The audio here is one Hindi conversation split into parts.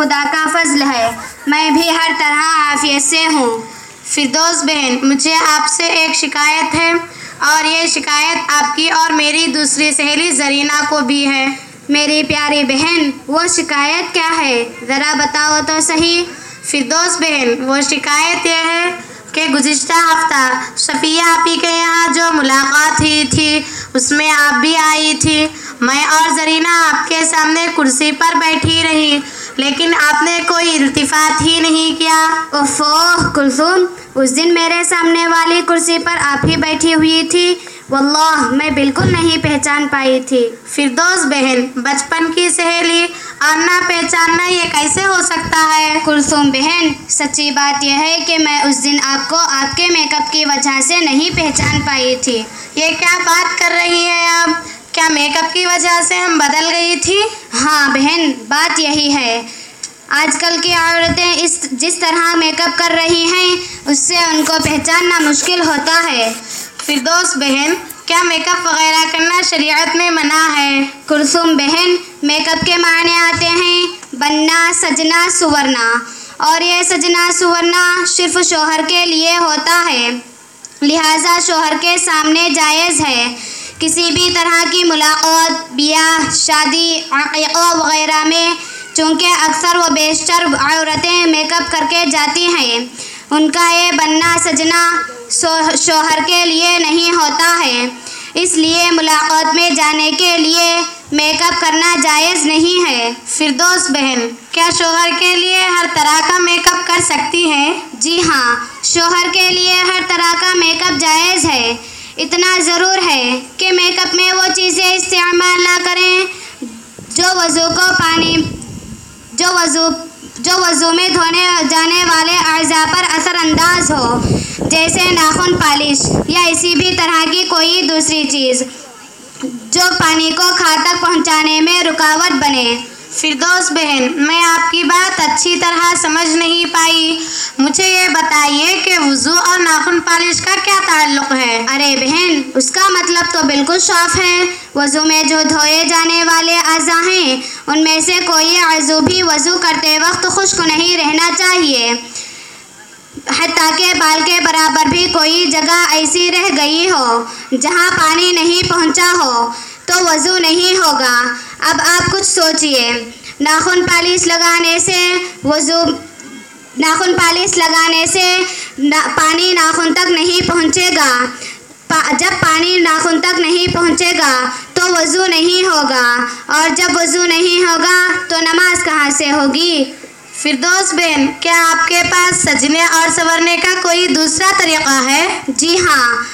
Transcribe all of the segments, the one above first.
खुदा का फजल है। मैं भी हर तरह आफियत से हूँ। फिरदौस बहन, मुझे आपसे एक शिकायत है और ये शिकायत आपकी और मेरी दूसरी सहेली जरीना को भी है। मेरी प्यारी बहन, वो शिकायत क्या है? ज़रा बताओ तो सही। फिरदौस बहन, वो शिकायत यह है कि गुज्त हफ़्ता शफिया आपी के यहाँ जो मुलाकात हुई थी, उसमें आप भी आई थी। मैं और जरीना आपके सामने कुर्सी पर बैठी रही। लेकिन आपने कोई इल्तिफात ही नहीं किया। ओफो कुलसुम उस दिन मेरे सामने वाली कुर्सी पर आप ही बैठी हुई थी। वल्लाह मैं बिल्कुल नहीं पहचान पाई थी। फिरदौस बहन बचपन की सहेली और ना पहचानना ये कैसे हो सकता है? कुलसुम बहन सच्ची बात यह है कि मैं उस दिन आपको आपके मेकअप की वजह से नहीं पहचान पाई थी। ये क्या बात कर रही है आप? क्या मेकअप की वजह से हम बदल गई थी? हाँ बहन, बात यही है। आजकल की औरतें इस, जिस तरह मेकअप कर रही हैं, उससे उनको पहचानना मुश्किल होता है। फिरदौस, बहन, क्या मेकअप वगैरह करना शरीयत में मना है? कुलसुम, बहन मेकअप के मायने आते हैं। बनना, सजना, सुवरना। और ये सजना, सुवरना सिर्फ़ शोहर के लिए होता है। लिहाजा शोहर के सामने जायज़ है। किसी भी तरह की मुलाकात, ब्याह, शादी वगैरह में, चूँकि अक्सर व बेशतर औरतें मेकअप करके जाती हैं, उनका ये बनना, सजना शोहर के लिए नहीं होता है। इसलिए मुलाकात में जाने के लिए मेकअप करना जायज़ नहीं है। फिरदौस बहन, क्या शोहर के लिए हर तरह का मेकअप कर सकती हैं? जी हाँ शोहर के लिए हर तरह का मेकअप जायज़ है। इतना ज़रूर है कि मेकअप में वो चीज़ें इस्तेमाल ना करें। जो वज़ू को पानी, जो वज़ू जो वज़ू में धोने जाने वाले अज़ा पर असरअंदाज हो, जैसे नाखून पालिश या इसी भी तरह की कोई दूसरी चीज़, जो पानी को खा तक पहुँचाने में रुकावट बने। फिरदौस बहन, मैं आपकी बात अच्छी तरह समझ नहीं पाई। मुझे ये बताइए कि वज़ू और नाखून पालिश का क्या ताल्लुक़ है? अरे बहन, उसका मतलब तो बिल्कुल साफ़ है। वज़ू में जो धोए जाने वाले अज़ा हैं, उनमें से कोई अज़ू भी वज़ू करते वक्त खुश्क नहीं रहना चाहिए। ताकि बाल के बराबर भी कोई जगह ऐसी रह गई हो, जहाँ पानी नहीं पहुँचा हो तो वज़ू नहीं होगा। अब आप कुछ सोचिए। नाखून पालिश लगाने से वज़ू नाखून पालिश लगाने से ना, पानी नाखून तक नहीं पहुँचेगा। पा, जब पानी नाखून तक नहीं पहुँचेगा तो वज़ू नहीं होगा। और जब वज़ू नहीं होगा तो नमाज़ कहाँ से होगी? फिरदौस बहन क्या आपके पास सजने और संवरने का कोई दूसरा तरीक़ा है? जी हाँ।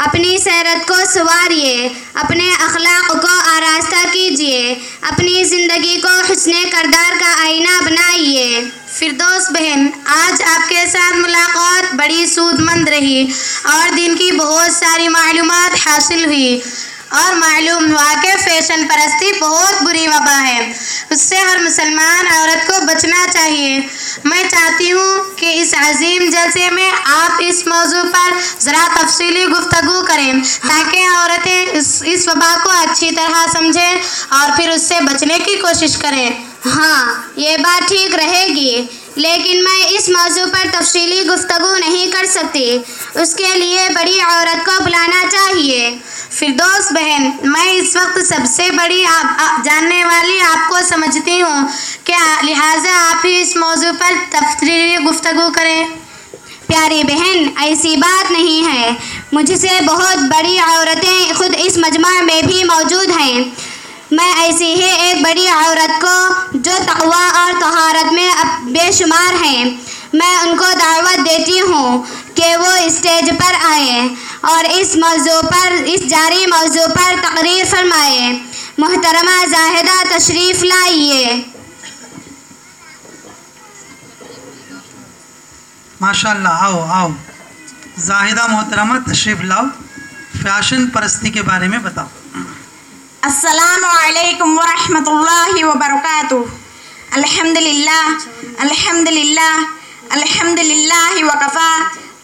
अपनी सैरत को संवारिए, अपने अखलाक को आरास्ता कीजिए, अपनी ज़िंदगी को हसन करदार का आईना बनाइए। फिरदौस बहन, आज आपके साथ मुलाकात बड़ी सूदमंद रही और दिन की बहुत सारी मालूम हासिल हुई और मालूम हुआ कि फ़ैशन परस्ती बहुत बुरी वबा है। उससे हर मुसलमान औरत को बचना चाहिए। मैं चाहती हूँ कि इस अजीम जलसे में आप इस मौजू पर ज़रा तफसीली गुफ्तु करें, ताकि औरतें इस इस वबा को अच्छी तरह समझें और फिर उससे बचने की कोशिश करें। हाँ ये बात ठीक रहेगी, लेकिन मैं इस मौजू पर तफसीली गुफ्तगु नहीं कर सकती। उसके लिए बड़ी औरत को बुलाना चाहिए। फिरदौस बहन मैं इस वक्त सबसे बड़ी आप, जानने वाली आपको समझती हूँ। क्या लिहाजा आप ही इस मौजू पर तफरी गुफ्तु करें? प्यारी बहन ऐसी बात नहीं है। मुझसे बहुत बड़ी औरतें खुद इस मजमा में भी मौजूद हैं। मैं ऐसी ही एक बड़ी औरत को जो तकवा और तहारत में बेशुमार हैं। मैं उनको दावत देती हूँ कि वो स्टेज पर आए। और इस मौजू पर इस जारी मौजू पर तकरीर फरमाए। मोहतरमा जाहिदा तशरीफ़ लाइए। माशाल्लाह आओ आओ। जाहिदा मोहतरमा तशरीफ़ लाओ। फ़ैशन परस्ती के बारे में बताओ। अस्सलामुअलैकुम वरहमतुल्लाहि वबरकातुह। अल्हम्दुलिल्लाह अल्हम्दुलिल्लाह अल्हम्दुलिल्लाह वकफ़ा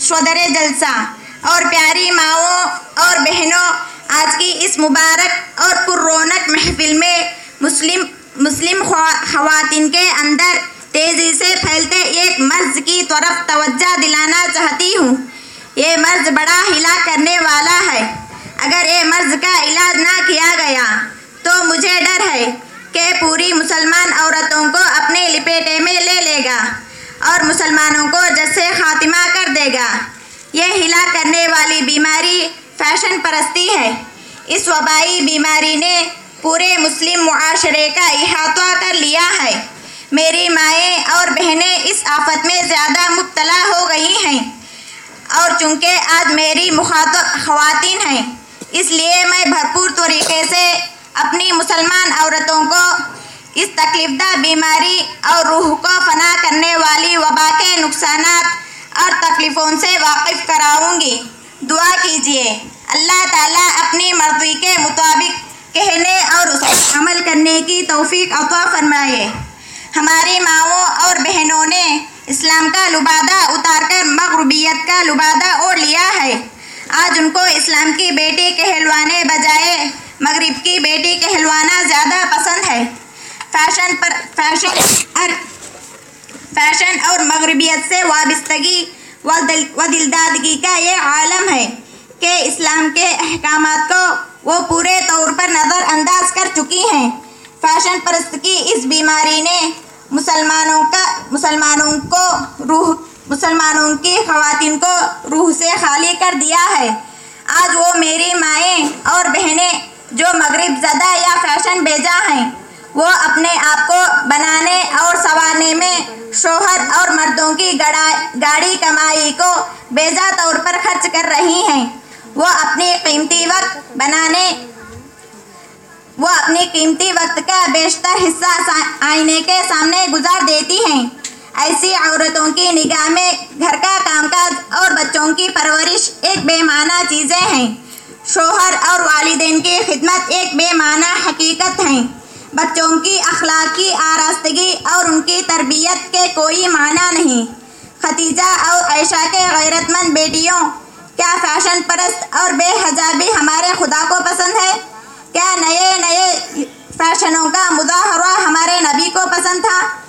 सदर जलसा और प्यारी माओं और बहनों आज की इस मुबारक और पुररौनक महफिल में मुस्लिम मुस्लिम खवातीन के अंदर तेज़ी से फैलते एक मर्ज की तरफ तवज्जो दिलाना चाहती हूँ ये मर्ज बड़ा हिला करने वाला है अगर ये मर्ज का इलाज ना किया गया तो मुझे डर है कि पूरी मुसलमान औरतों को अपने लिपेटे में ले लेगा और मुसलमानों को जैसे खातिमा कर देगा। यह हिला करने वाली बीमारी फ़ैशन परस्ती है। इस वबाई बीमारी ने पूरे मुस्लिम मुआशरे का इहाता कर लिया है। मेरी माएँ और बहनें इस आफत में ज़्यादा मुबतला हो गई हैं और चूँकि आज मेरी मुखातब खवातीन हैं इसलिए मैं भरपूर तरीके से अपनी मुसलमान औरतों को इस तकलीफदा बीमारी और रूह को फना करने वाली वबा के नुकसान और तकलीफ़ों से वाकिफ़ कराऊँगी। दुआ कीजिए। अल्लाह ताला अपनी मर्ज़ी के मुताबिक कहने और उस अमल करने की तौफीक अता फरमाए। हमारी माओं और बहनों ने इस्लाम का लुबादा उतारकर मगरबियत का लुबादा ओढ़ लिया है। आज उनको इस्लाम की बेटी कहलवाने बजाय मगरिब की बेटी कहलवाना ज़्यादा पसंद है। फ़ैशन पर, फ़ैशन और फ़ैशन और मगरबियत से वाबस्तगी व दिल, व दिलदादगी का ये आलम है कि इस्लाम के अहकाम को वो पूरे तौर पर नज़रअंदाज कर चुकी हैं। फ़ैशन परस्त की इस बीमारी ने मुसलमानों का, मुसलमानों को मुसलमानों की खवातीन को रूह से खाली कर दिया है। आज वो मेरी माएँ और बहनें जो मगरिब ज़दा या फ़ैशन बेजा हैं, वो अपने आप को बनाने और संवारने में शोहर और मर्दों की गड़ा गाड़ी कमाई को बेजा तौर पर खर्च कर रही हैं। वो अपनी कीमती वक्त बनाने, वो अपनी कीमती वक्त का बेशतर हिस्सा आईने के सामने गुजार देती हैं। ऐसी औरतों की निगाह में घर का कामकाज और बच्चों की परवरिश एक बेमाना चीज़ें हैं। शोहर और वालिदैन की खिदमत एक बेमाना हकीकत हैं। बच्चों की अखलाकी, आरास्तगी और उनकी तरबियत के कोई माना नहीं। खतीजा और ऐशा के गैरतमंद बेटियों, क्या फ़ैशन परस्त और बेहजाबी हमारे खुदा को पसंद है? क्या नए नए फैशनों का मुजाहरा हमारे नबी को पसंद था?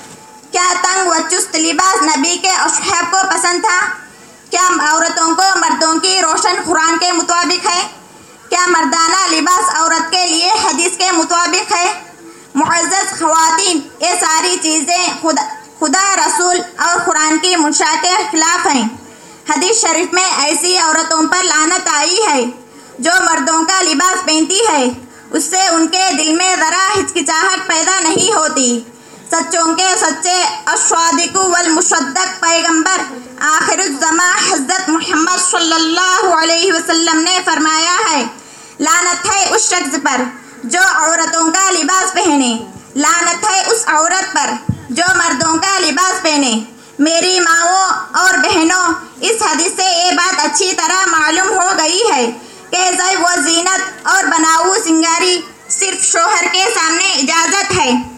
क्या तंग व चुस्त लिबास नबी के अशहब को पसंद था? क्या औरतों को मर्दों की रोशन कुरान के मुताबिक है? क्या मर्दाना लिबास औरत के लिए हदीस के मुताबिक है? मुआज़ खवातीन, ये सारी चीज़ें खुदा खुदा रसूल और कुरान की मुनशा के खिलाफ हैं। हदीस शरीफ में ऐसी औरतों पर लानत आई है, जो मर्दों का लिबास पहनती है। उससे उनके दिल में ज़रा हिचकिचाहट पैदा नहीं होती। सच्चों के सच्चे अशादिकु वल मुशद्दक पैगंबर आखिरुज़्ज़मा हज़रत मोहम्मद सल्लल्लाहु अलैहि वसल्लम ने फरमाया है लानत है उस शख्स पर जो औरतों का लिबास पहने लानत है उस औरत पर जो मर्दों का लिबास पहने मेरी माओं और बहनों इस हदीस से ये बात अच्छी तरह मालूम हो गई है कि वो जीनत और बनाऊ सिंगारी सिर्फ़ शोहर के सामने इजाज़त है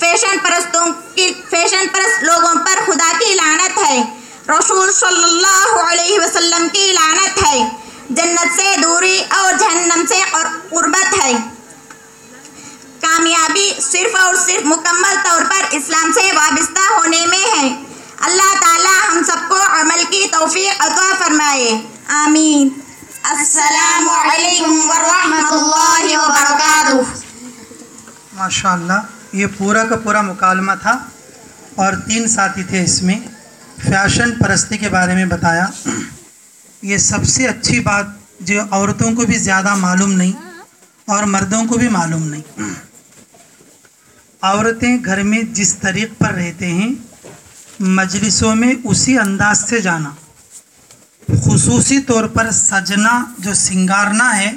फ़ैशन परस्तों की, फ़ैशन परस्त लोगों पर खुदा की लानत है। रसूल सल्लल्लाहु अलैहि वसल्लम की लानत है। जन्नत से दूरी और जहन्नम से कुर्बत है। कामयाबी सिर्फ़ और सिर्फ़ मुकम्मल तौर पर इस्लाम से वाबस्ता होने में है। अल्लाह ताला हम सबको अमल की तौफीक अता फरमाए। आमीन। अस्सलामु अलैकुम वरहमतुल्लाहि वबरकातुहू। माशाल्लाह। ये पूरा का पूरा मुकालमा था और तीन साथी थे इसमें। फ़ैशन परस्ती के बारे में बताया। ये सबसे अच्छी बात जो औरतों को भी ज़्यादा मालूम नहीं और मर्दों को भी मालूम नहीं। औरतें घर में जिस तरीक़ पर रहते हैं, मजलिसों में उसी अंदाज से जाना। खसूसी तौर पर सजना जो सिंगारना है,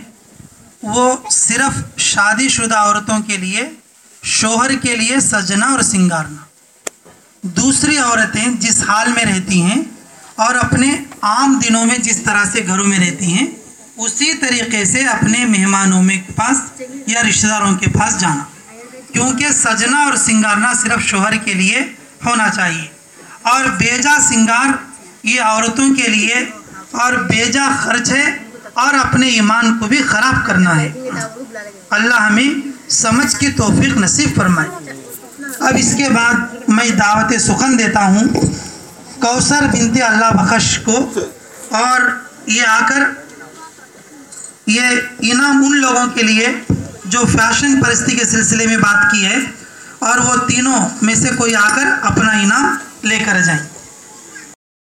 वो सिर्फ़ शादीशुदा औरतों के लिए शोहर के लिए सजना और सिंगारना। दूसरी औरतें जिस हाल में रहती हैं और अपने आम दिनों में जिस तरह से घरों में रहती हैं, उसी तरीके से अपने मेहमानों में पास या रिश्तेदारों के पास जाना। क्योंकि सजना और सिंगारना सिर्फ़ शोहर के लिए होना चाहिए। और बेजा सिंगार ये औरतों के लिए और बेजा खर्च है और अपने ईमान को भी ख़राब करना है। अल्लाह हमें समझ की तौफीक नसीब फरमाए। अब इसके बाद मैं दावत सुखन देता हूँ। कौसर बिनते अल्लाह बख्श को और ये आकर ये इनाम उन लोगों के लिए जो फ़ैशन परस्ती के सिलसिले में बात की है और वो तीनों में से कोई आकर अपना इनाम लेकर जाएँ।